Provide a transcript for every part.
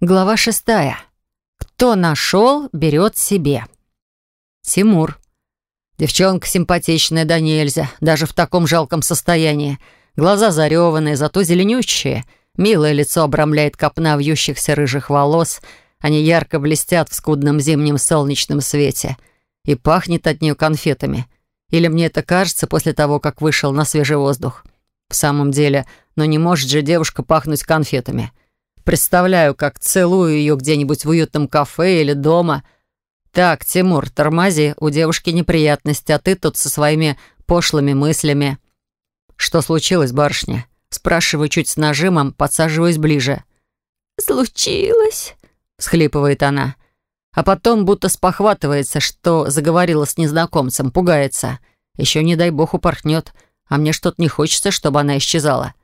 Глава шестая. Кто нашел, берет себе. Тимур. Девчонка симпатичная да нельзя, даже в таком жалком состоянии. Глаза зареванные, зато зеленющие. Милое лицо обрамляет копна вьющихся рыжих волос. Они ярко блестят в скудном зимнем солнечном свете. И пахнет от нее конфетами. Или мне это кажется после того, как вышел на свежий воздух. В самом деле, но не может же девушка пахнуть конфетами. Представляю, как целую ее где-нибудь в уютном кафе или дома. Так, Тимур, тормози, у девушки неприятности, а ты тут со своими пошлыми мыслями. Что случилось, барышня? Спрашиваю чуть с нажимом, подсаживаюсь ближе. «Случилось?» — всхлипывает она. А потом будто спохватывается, что заговорила с незнакомцем, пугается. Еще, не дай бог, упорхнет. А мне что-то не хочется, чтобы она исчезала.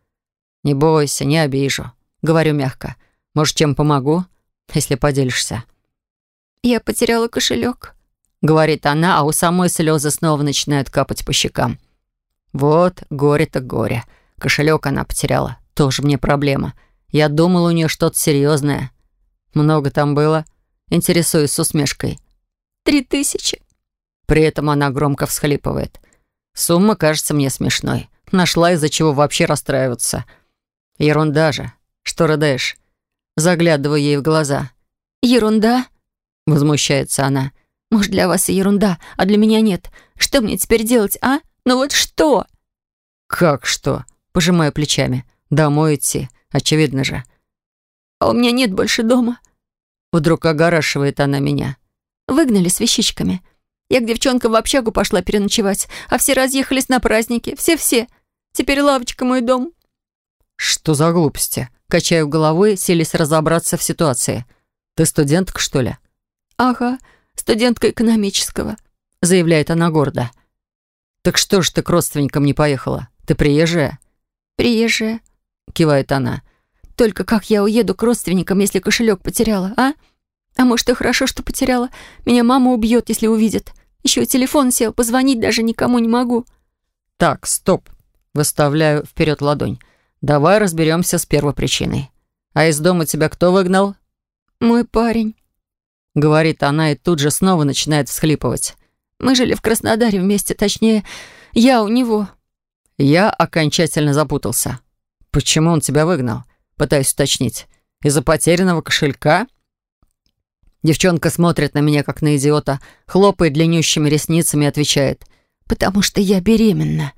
«Не бойся, не обижу», Говорю мягко. Может, чем помогу, если поделишься?» «Я потеряла кошелек», — говорит она, а у самой слезы снова начинают капать по щекам. «Вот горе-то горе. Кошелек она потеряла. Тоже мне проблема. Я думала, у нее что-то серьезное. Много там было?» Интересуюсь с усмешкой. «Три тысячи». При этом она громко всхлипывает. Сумма кажется мне смешной. Нашла, из-за чего вообще расстраиваться. Ерунда же. Что рыдаешь?» Заглядываю ей в глаза. «Ерунда?» Возмущается она. «Может, для вас и ерунда, а для меня нет. Что мне теперь делать, а? Ну вот что?» «Как что?» Пожимаю плечами. «Домой идти. Очевидно же». «А у меня нет больше дома». Вдруг огорашивает она меня. «Выгнали с вещичками. Я к девчонкам в общагу пошла переночевать, а все разъехались на праздники. Все-все. Теперь лавочка мой дом». «Что за глупости?» Качаю головой, селись разобраться в ситуации. «Ты студентка, что ли?» «Ага, студентка экономического», — заявляет она гордо. «Так что ж ты к родственникам не поехала? Ты приезжая?» «Приезжая», — кивает она. «Только как я уеду к родственникам, если кошелек потеряла, а? А может, и хорошо, что потеряла. Меня мама убьет, если увидит. Еще и телефон сел, позвонить даже никому не могу». «Так, стоп», — выставляю вперед ладонь. Давай разберемся с первопричиной. А из дома тебя кто выгнал? Мой парень. Говорит она и тут же снова начинает всхлипывать. Мы жили в Краснодаре вместе, точнее, я у него. Я окончательно запутался. Почему он тебя выгнал? Пытаюсь уточнить. Из-за потерянного кошелька? Девчонка смотрит на меня, как на идиота, хлопает длиннющими ресницами и отвечает. «Потому что я беременна».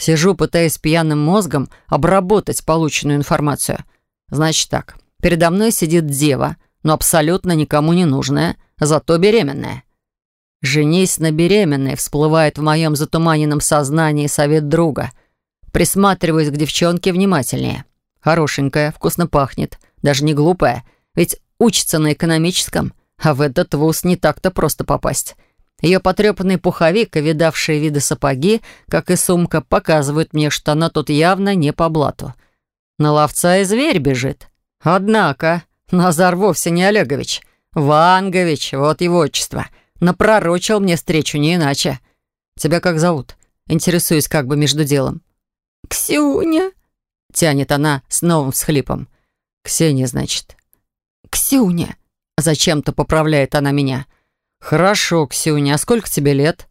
Сижу, пытаясь пьяным мозгом обработать полученную информацию. Значит так, передо мной сидит дева, но абсолютно никому не нужная, зато беременная. «Женись на беременной» всплывает в моем затуманенном сознании совет друга. Присматриваюсь к девчонке внимательнее. Хорошенькая, вкусно пахнет, даже не глупая, ведь учится на экономическом, а в этот вуз не так-то просто попасть. Ее потрепанный пуховик и видавшие виды сапоги, как и сумка, показывают мне, что она тут явно не по блату. На ловца и зверь бежит. Однако Назар вовсе не Олегович. Вангович, вот его отчество. Напророчил мне встречу не иначе. Тебя как зовут? Интересуюсь как бы между делом. «Ксюня», — тянет она с новым всхлипом. «Ксения, значит». «Ксюня», — зачем-то поправляет она меня. «Ксюня». «Хорошо, Ксюня, а сколько тебе лет?»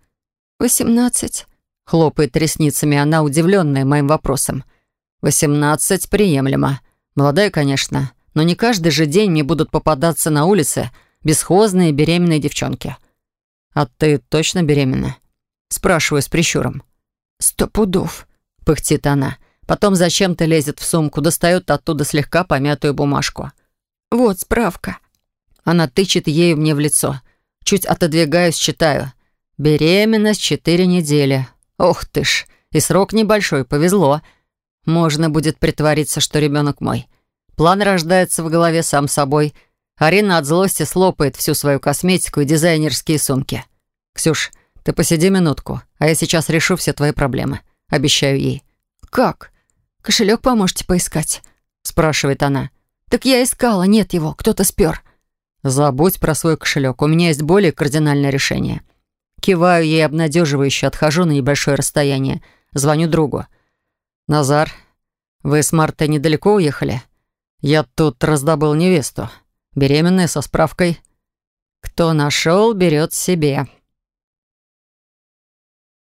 «Восемнадцать», — хлопает ресницами она, удивленная моим вопросом. «Восемнадцать приемлемо. Молодая, конечно, но не каждый же день мне будут попадаться на улице бесхозные беременные девчонки». «А ты точно беременна?» Спрашиваю с прищуром. «Сто пудов», — пыхтит она. Потом зачем-то лезет в сумку, достает оттуда слегка помятую бумажку. «Вот справка». Она тычет ею мне в лицо. Чуть отодвигаюсь, читаю. Беременность четыре недели. Ох ты ж, и срок небольшой, повезло. Можно будет притвориться, что ребенок мой. План рождается в голове сам собой. Арина от злости слопает всю свою косметику и дизайнерские сумки. «Ксюш, ты посиди минутку, а я сейчас решу все твои проблемы. Обещаю ей». «Как? Кошелек поможете поискать?» спрашивает она. «Так я искала, нет его, кто-то спер». «Забудь про свой кошелек. У меня есть более кардинальное решение». Киваю ей обнадеживающе, отхожу на небольшое расстояние. Звоню другу. «Назар, вы с Мартой недалеко уехали? Я тут раздобыл невесту. Беременная, со справкой. Кто нашел, берет себе.